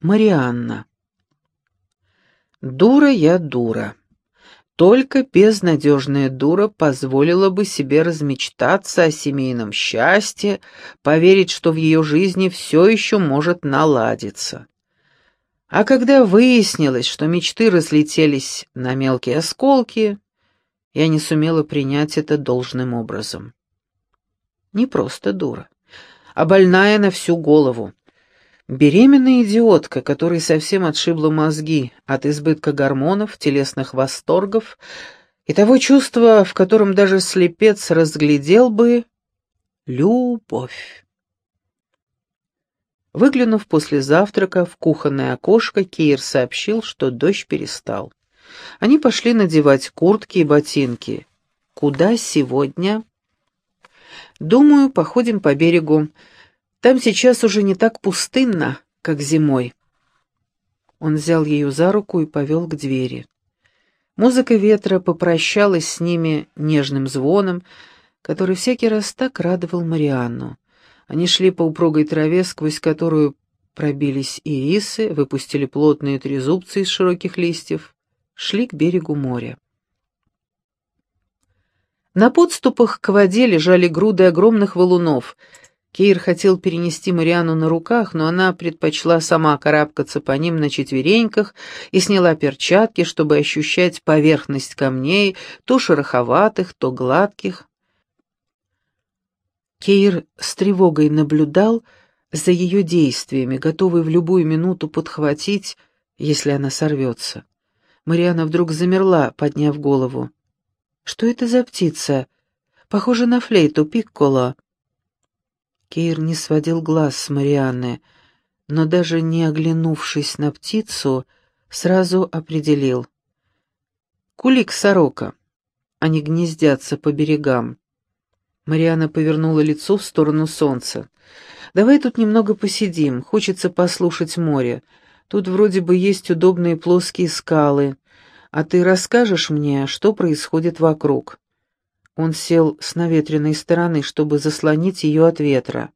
Марианна. Дура я дура. Только безнадежная дура позволила бы себе размечтаться о семейном счастье, поверить, что в ее жизни все еще может наладиться. А когда выяснилось, что мечты разлетелись на мелкие осколки, я не сумела принять это должным образом. Не просто дура, а больная на всю голову. Беременная идиотка, которой совсем отшибла мозги от избытка гормонов, телесных восторгов и того чувства, в котором даже слепец разглядел бы любовь. Выглянув после завтрака в кухонное окошко, Кир сообщил, что дождь перестал. Они пошли надевать куртки и ботинки. «Куда сегодня?» «Думаю, походим по берегу. Там сейчас уже не так пустынно, как зимой. Он взял ее за руку и повел к двери. Музыка ветра попрощалась с ними нежным звоном, который всякий раз так радовал Марианну. Они шли по упругой траве, сквозь которую пробились ирисы, выпустили плотные трезубцы из широких листьев, шли к берегу моря. На подступах к воде лежали груды огромных валунов — Кейр хотел перенести Мариану на руках, но она предпочла сама карабкаться по ним на четвереньках и сняла перчатки, чтобы ощущать поверхность камней, то шероховатых, то гладких. Кейр с тревогой наблюдал за ее действиями, готовый в любую минуту подхватить, если она сорвется. Мариана вдруг замерла, подняв голову. «Что это за птица? Похоже на флейту пикколо». Кейр не сводил глаз с Марианны, но даже не оглянувшись на птицу, сразу определил. «Кулик-сорока. Они гнездятся по берегам». Марианна повернула лицо в сторону солнца. «Давай тут немного посидим, хочется послушать море. Тут вроде бы есть удобные плоские скалы. А ты расскажешь мне, что происходит вокруг?» Он сел с наветренной стороны, чтобы заслонить ее от ветра.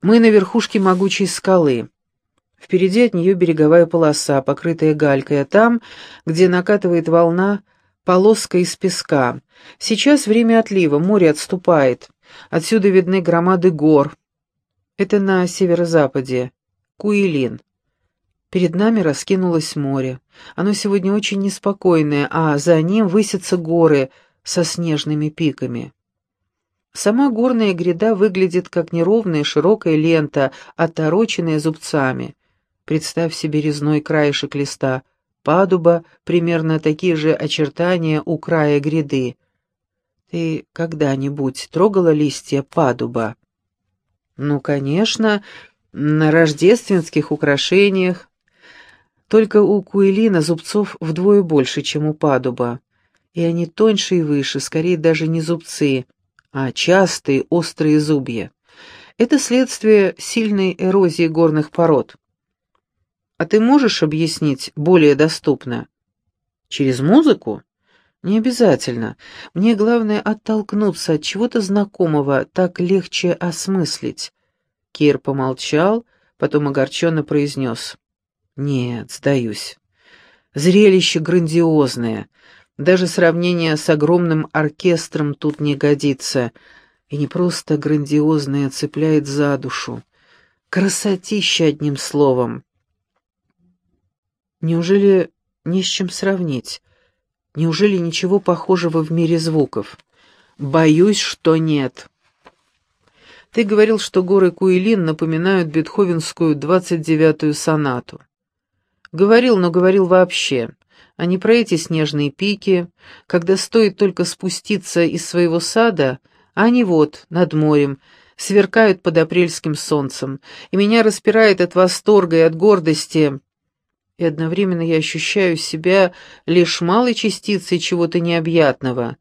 «Мы на верхушке могучей скалы. Впереди от нее береговая полоса, покрытая галькой, а там, где накатывает волна, полоска из песка. Сейчас время отлива, море отступает. Отсюда видны громады гор. Это на северо-западе. Куилин. Перед нами раскинулось море. Оно сегодня очень неспокойное, а за ним высятся горы — со снежными пиками. Сама горная гряда выглядит как неровная широкая лента, отороченная зубцами. Представь себе резной краешек листа, падуба, примерно такие же очертания у края гряды. Ты когда-нибудь трогала листья падуба? Ну, конечно, на рождественских украшениях. Только у куэлина зубцов вдвое больше, чем у падуба и они тоньше и выше, скорее даже не зубцы, а частые острые зубья. Это следствие сильной эрозии горных пород. А ты можешь объяснить более доступно? Через музыку? Не обязательно. Мне главное оттолкнуться от чего-то знакомого, так легче осмыслить. Кир помолчал, потом огорченно произнес. Нет, сдаюсь. Зрелище грандиозное — даже сравнение с огромным оркестром тут не годится. И не просто грандиозное цепляет за душу. Красотища, одним словом. Неужели не с чем сравнить? Неужели ничего похожего в мире звуков? Боюсь, что нет. Ты говорил, что горы Куилин напоминают бетховенскую двадцать девятую сонату. Говорил, но говорил вообще а не про эти снежные пики, когда стоит только спуститься из своего сада, а они вот, над морем, сверкают под апрельским солнцем, и меня распирает от восторга и от гордости, и одновременно я ощущаю себя лишь малой частицей чего-то необъятного.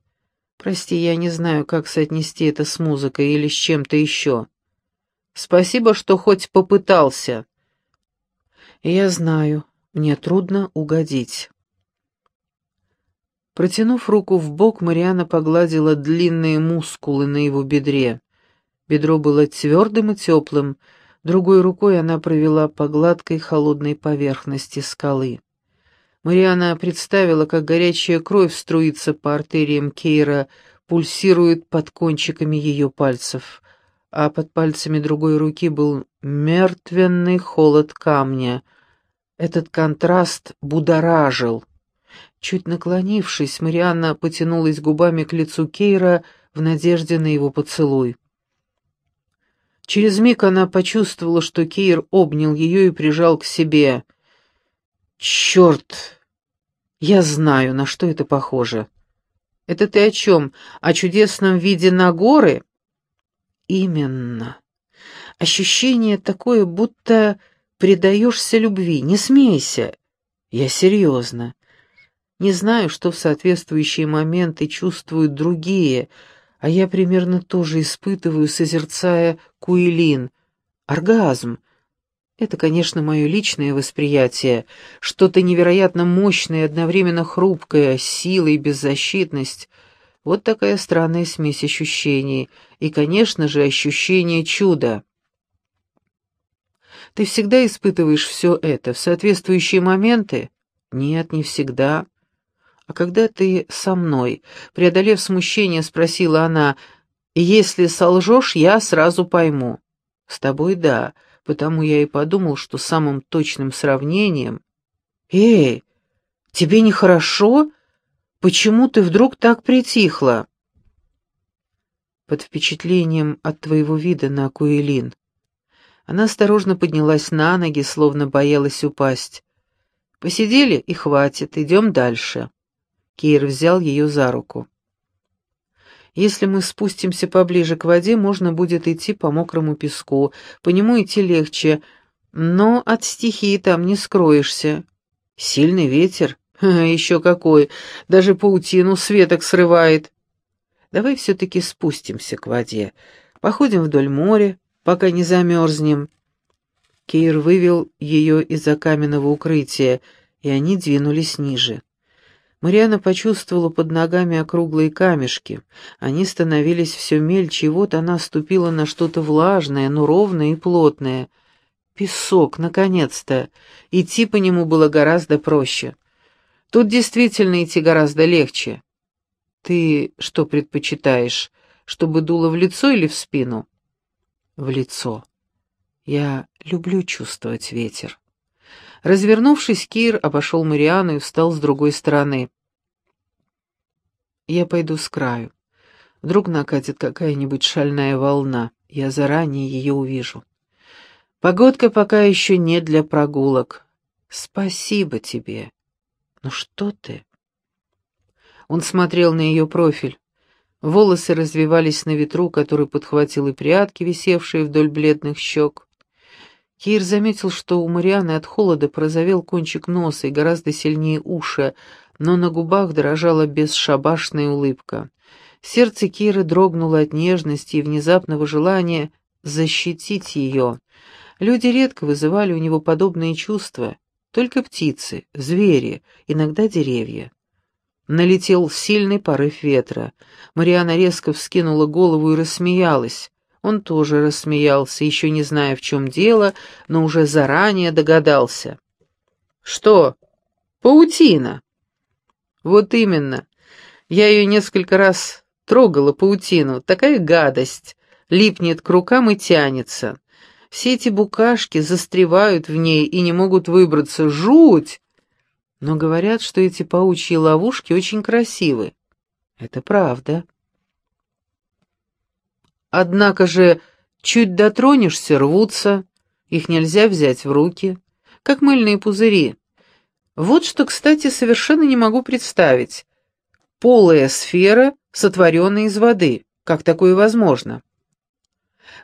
Прости, я не знаю, как соотнести это с музыкой или с чем-то еще. Спасибо, что хоть попытался. Я знаю, мне трудно угодить. Протянув руку в бок, Мариана погладила длинные мускулы на его бедре. Бедро было твердым и теплым, Другой рукой она провела по гладкой холодной поверхности скалы. Мариана представила, как горячая кровь струится по артериям Кейра, пульсирует под кончиками ее пальцев, а под пальцами другой руки был мертвенный холод камня. Этот контраст будоражил. Чуть наклонившись, Марианна потянулась губами к лицу Кейра в надежде на его поцелуй. Через миг она почувствовала, что Кейр обнял ее и прижал к себе. «Черт! Я знаю, на что это похоже. Это ты о чем? О чудесном виде на горы?» «Именно. Ощущение такое, будто предаешься любви. Не смейся. Я серьезно. Не знаю, что в соответствующие моменты чувствуют другие, а я примерно тоже испытываю, созерцая Куилин. Оргазм. Это, конечно, мое личное восприятие, что-то невероятно мощное одновременно хрупкое, сила и беззащитность. Вот такая странная смесь ощущений. И, конечно же, ощущение чуда. Ты всегда испытываешь все это в соответствующие моменты? Нет, не всегда. «А когда ты со мной?» Преодолев смущение, спросила она. «Если солжешь, я сразу пойму». «С тобой да, потому я и подумал, что самым точным сравнением...» «Эй, тебе нехорошо? Почему ты вдруг так притихла?» «Под впечатлением от твоего вида на Куэлин». Она осторожно поднялась на ноги, словно боялась упасть. «Посидели, и хватит, идем дальше». Кейр взял ее за руку. «Если мы спустимся поближе к воде, можно будет идти по мокрому песку, по нему идти легче, но от стихии там не скроешься. Сильный ветер? Еще какой! Даже паутину светок срывает. Давай все-таки спустимся к воде, походим вдоль моря, пока не замерзнем». Кейр вывел ее из-за каменного укрытия, и они двинулись ниже. Мариана почувствовала под ногами округлые камешки. Они становились все мельче, и вот она ступила на что-то влажное, но ровное и плотное. Песок, наконец-то. Идти по нему было гораздо проще. Тут действительно идти гораздо легче. Ты что предпочитаешь, чтобы дуло в лицо или в спину? В лицо. Я люблю чувствовать ветер. Развернувшись, Кир обошел Мариану и встал с другой стороны. «Я пойду с краю. Вдруг накатит какая-нибудь шальная волна. Я заранее ее увижу. Погодка пока еще не для прогулок. Спасибо тебе. Ну что ты?» Он смотрел на ее профиль. Волосы развивались на ветру, который подхватил и прядки, висевшие вдоль бледных щек. Кейр заметил, что у Марианы от холода прозовел кончик носа и гораздо сильнее уши, но на губах дрожала бесшабашная улыбка. Сердце Киры дрогнуло от нежности и внезапного желания защитить ее. Люди редко вызывали у него подобные чувства, только птицы, звери, иногда деревья. Налетел сильный порыв ветра. Мариана резко вскинула голову и рассмеялась. Он тоже рассмеялся, еще не зная, в чем дело, но уже заранее догадался. «Что? Паутина?» «Вот именно. Я ее несколько раз трогала, паутину. Такая гадость. Липнет к рукам и тянется. Все эти букашки застревают в ней и не могут выбраться. Жуть!» Но говорят, что эти паучьи ловушки очень красивы. Это правда. Однако же, чуть дотронешься, рвутся, их нельзя взять в руки, как мыльные пузыри. Вот что, кстати, совершенно не могу представить. Полая сфера, сотворенная из воды. Как такое возможно?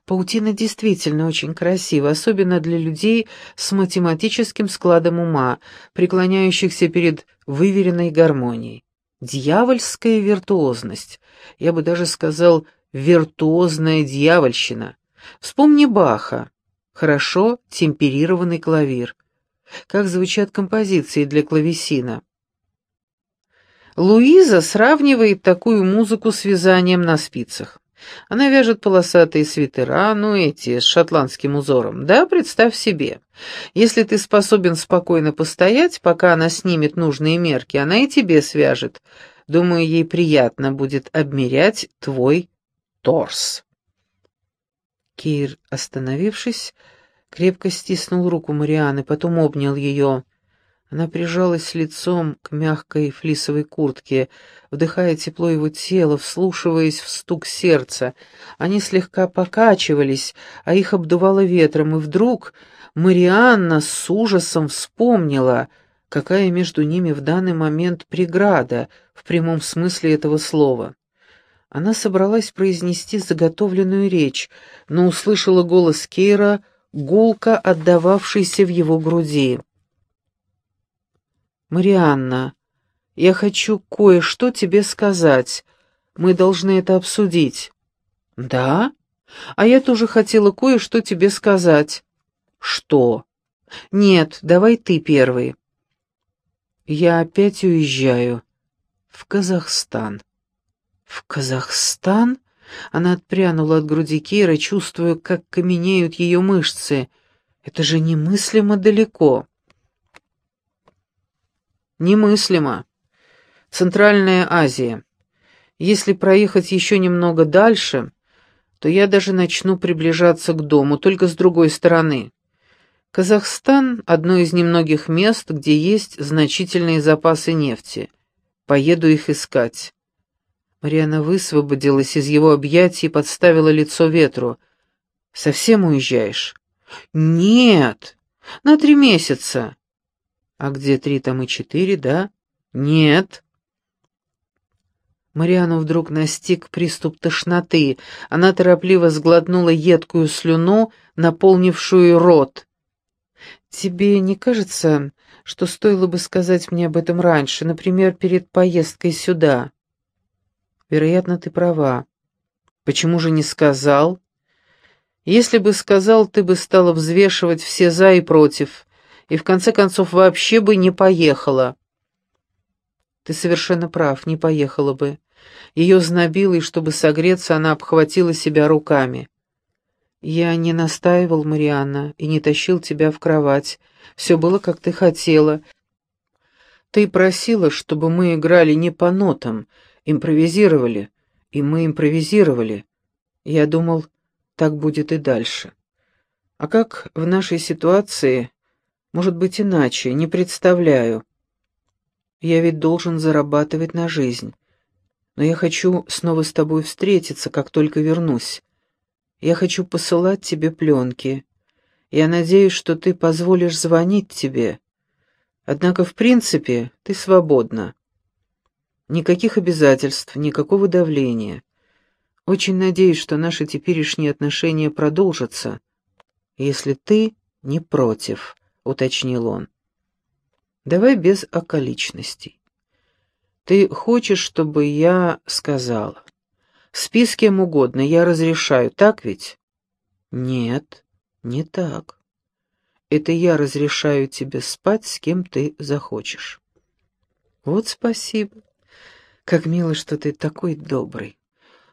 Паутина действительно очень красива, особенно для людей с математическим складом ума, преклоняющихся перед выверенной гармонией. Дьявольская виртуозность, я бы даже сказал, виртуозная дьявольщина. Вспомни Баха. Хорошо темперированный клавир. Как звучат композиции для клавесина. Луиза сравнивает такую музыку с вязанием на спицах. Она вяжет полосатые свитера, ну эти, с шотландским узором. Да, представь себе. Если ты способен спокойно постоять, пока она снимет нужные мерки, она и тебе свяжет. Думаю, ей приятно будет обмерять твой торс. Кир, остановившись, крепко стиснул руку Марианы, потом обнял ее. Она прижалась лицом к мягкой флисовой куртке, вдыхая тепло его тела, вслушиваясь в стук сердца. Они слегка покачивались, а их обдувало ветром, и вдруг Марианна с ужасом вспомнила, какая между ними в данный момент преграда, в прямом смысле этого слова. Она собралась произнести заготовленную речь, но услышала голос Кейра, гулко отдававшийся в его груди. «Марианна, я хочу кое-что тебе сказать. Мы должны это обсудить». «Да? А я тоже хотела кое-что тебе сказать». «Что?» «Нет, давай ты первый». «Я опять уезжаю. В Казахстан». «В Казахстан?» Она отпрянула от груди Кира, чувствуя, как каменеют ее мышцы. «Это же немыслимо далеко». Немыслимо. Центральная Азия. Если проехать еще немного дальше, то я даже начну приближаться к дому, только с другой стороны. Казахстан — одно из немногих мест, где есть значительные запасы нефти. Поеду их искать. Мариана высвободилась из его объятий и подставила лицо ветру. «Совсем уезжаешь?» «Нет, на три месяца. А где три, там и четыре, да? Нет. Мариану вдруг настиг приступ тошноты. Она торопливо сглотнула едкую слюну, наполнившую рот. «Тебе не кажется, что стоило бы сказать мне об этом раньше, например, перед поездкой сюда?» «Вероятно, ты права. Почему же не сказал?» «Если бы сказал, ты бы стала взвешивать все «за» и «против» и в конце концов вообще бы не поехала. Ты совершенно прав, не поехала бы. Ее знобило, и чтобы согреться, она обхватила себя руками. Я не настаивал, Марианна, и не тащил тебя в кровать. Все было, как ты хотела. Ты просила, чтобы мы играли не по нотам, импровизировали, и мы импровизировали. Я думал, так будет и дальше. А как в нашей ситуации может быть, иначе, не представляю. Я ведь должен зарабатывать на жизнь. Но я хочу снова с тобой встретиться, как только вернусь. Я хочу посылать тебе пленки. Я надеюсь, что ты позволишь звонить тебе. Однако, в принципе, ты свободна. Никаких обязательств, никакого давления. Очень надеюсь, что наши теперешние отношения продолжатся, если ты не против» уточнил он. «Давай без околичностей. Ты хочешь, чтобы я сказала? Спи с кем угодно, я разрешаю, так ведь?» «Нет, не так. Это я разрешаю тебе спать с кем ты захочешь». «Вот спасибо. Как мило, что ты такой добрый.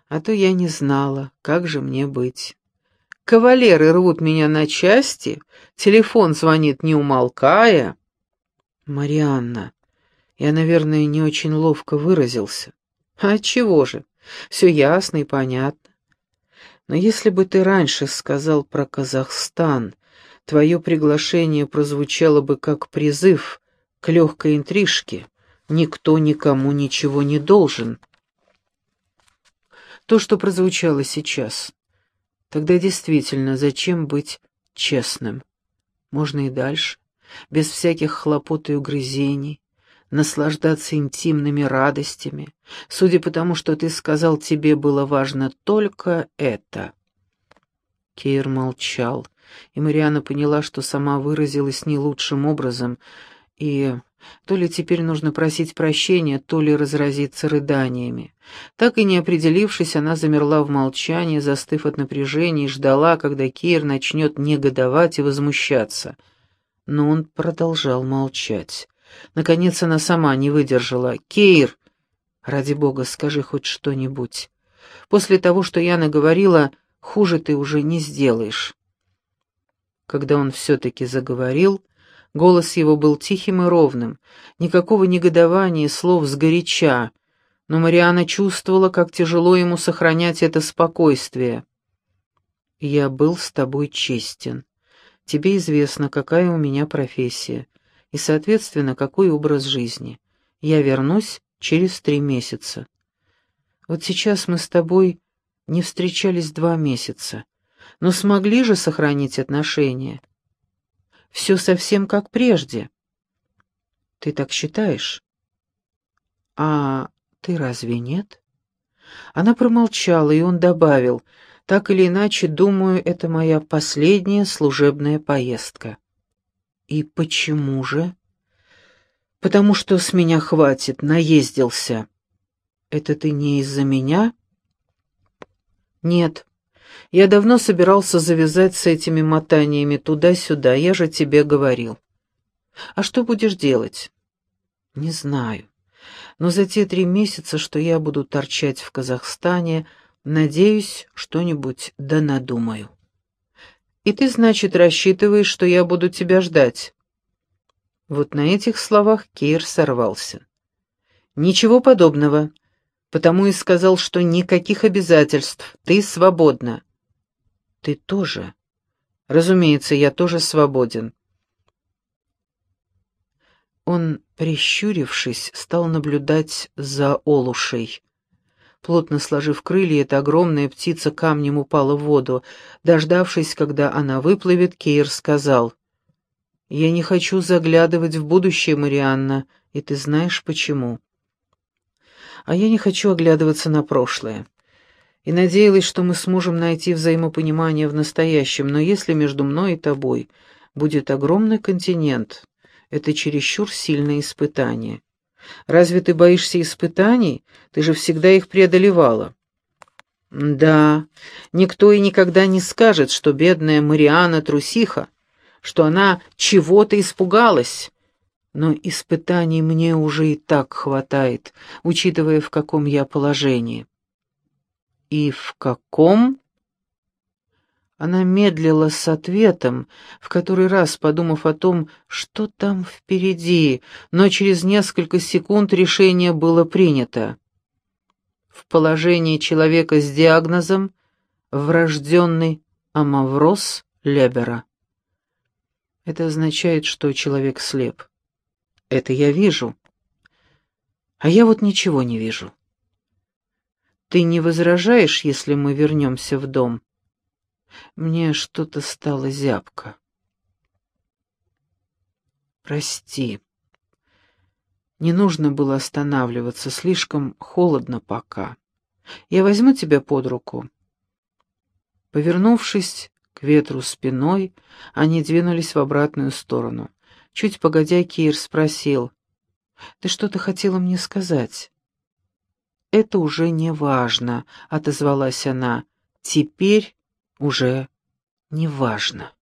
А то я не знала, как же мне быть». Кавалеры рвут меня на части, телефон звонит не умолкая. Марианна, я, наверное, не очень ловко выразился. А чего же? Все ясно и понятно. Но если бы ты раньше сказал про Казахстан, твое приглашение прозвучало бы как призыв к легкой интрижке. Никто никому ничего не должен. То, что прозвучало сейчас, Тогда действительно, зачем быть честным? Можно и дальше, без всяких хлопот и угрызений, наслаждаться интимными радостями. Судя по тому, что ты сказал, тебе было важно только это. Кейр молчал, и Мариана поняла, что сама выразилась не лучшим образом, и то ли теперь нужно просить прощения, то ли разразиться рыданиями. Так и не определившись, она замерла в молчании, застыв от напряжения, и ждала, когда Кейр начнет негодовать и возмущаться. Но он продолжал молчать. Наконец она сама не выдержала. «Кейр, ради бога, скажи хоть что-нибудь. После того, что я наговорила, хуже ты уже не сделаешь». Когда он все-таки заговорил, голос его был тихим и ровным, никакого негодования слов сгоряча, но Мариана чувствовала, как тяжело ему сохранять это спокойствие. «Я был с тобой честен. Тебе известно, какая у меня профессия, и, соответственно, какой образ жизни. Я вернусь через три месяца. Вот сейчас мы с тобой не встречались два месяца, но смогли же сохранить отношения. Все совсем как прежде. Ты так считаешь? А ты разве нет? Она промолчала, и он добавил, так или иначе, думаю, это моя последняя служебная поездка. И почему же? Потому что с меня хватит, наездился. Это ты не из-за меня? Нет. Я давно собирался завязать с этими мотаниями туда-сюда, я же тебе говорил. А что будешь делать? Не знаю. Но за те три месяца, что я буду торчать в Казахстане, надеюсь, что-нибудь да надумаю. И ты, значит, рассчитываешь, что я буду тебя ждать? Вот на этих словах Кейр сорвался. «Ничего подобного. Потому и сказал, что никаких обязательств. Ты свободна». «Ты тоже?» «Разумеется, я тоже свободен». Он, прищурившись, стал наблюдать за Олушей. Плотно сложив крылья, эта огромная птица камнем упала в воду. Дождавшись, когда она выплывет, Кейр сказал — я не хочу заглядывать в будущее, Марианна, и ты знаешь почему. А я не хочу оглядываться на прошлое. И надеялась, что мы сможем найти взаимопонимание в настоящем, но если между мной и тобой будет огромный континент, это чересчур сильное испытание. Разве ты боишься испытаний? Ты же всегда их преодолевала. Да, никто и никогда не скажет, что бедная Мариана трусиха, что она чего-то испугалась. Но испытаний мне уже и так хватает, учитывая, в каком я положении. И в каком? Она медлила с ответом, в который раз подумав о том, что там впереди, но через несколько секунд решение было принято. В положении человека с диагнозом врожденный амавроз Лебера. Это означает, что человек слеп. Это я вижу. А я вот ничего не вижу. Ты не возражаешь, если мы вернемся в дом? Мне что-то стало зябко. Прости. Не нужно было останавливаться, слишком холодно пока. Я возьму тебя под руку. Повернувшись, к ветру спиной, они двинулись в обратную сторону. Чуть погодя, Кир спросил, «Ты что-то хотела мне сказать?» «Это уже не важно», — отозвалась она. «Теперь уже не важно».